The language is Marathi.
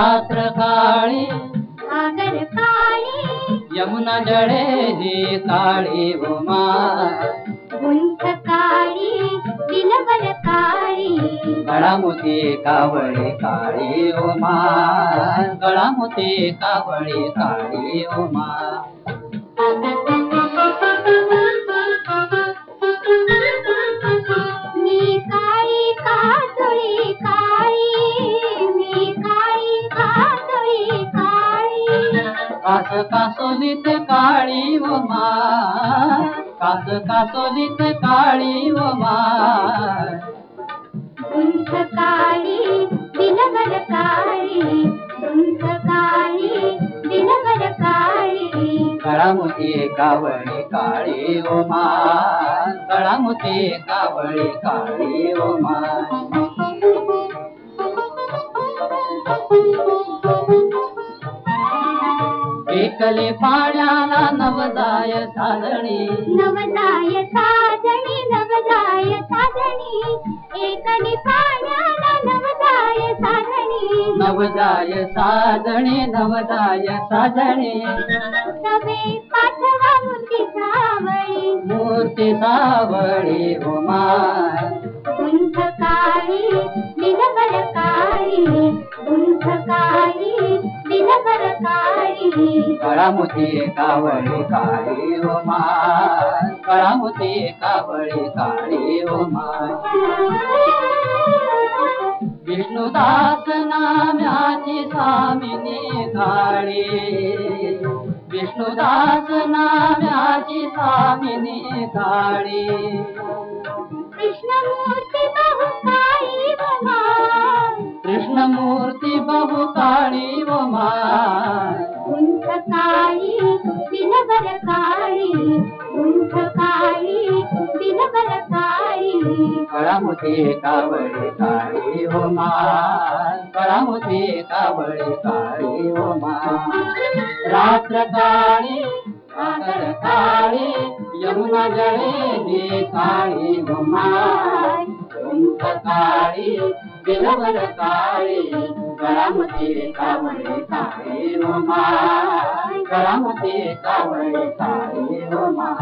रात्र काळी सागर काळी यमुना ही काळी उमा. गुंठ काळी बिलवर काळी गळामुती कावळी काळी उमा. गळामुती कावळी काळी उमा. कास कासोलीत काळी उमा कास कासोलीत काळी उमा गुंठ काळी बिलवर काळी. काळी बिलवर काळी. गळामुती कावळी काळी उमा गळामुती कावळी काळी उमा एकले पाण्याला नवदाय साधणी नवदाय साधणी नवदाय साधणी एकली पाण्याला नवदाय साधणी नवदाय साधणी नवदाय साधणी नवे पाठवा मूर्ती सावळी मूर्ती सावळी उमा गुंठ काळी काळी बिलवर काळी गळामुती कावळी काळी उमा गळामुती कावळी काळी उमा विष्णुदास नाम्याची स्वामिनी काळी. विष्णुदास नाम्याची स्वामिनी काळी. कृष्णमूर्ती गळामुती कावळी काळी हो उमा गळामुती कावळी काळी हो रात्र काळी सागर काळी यमुना जळी काळी हो उंच काळी बिलवर काळी करामती कावळी काळी उमा करामती कावळी काळी उमा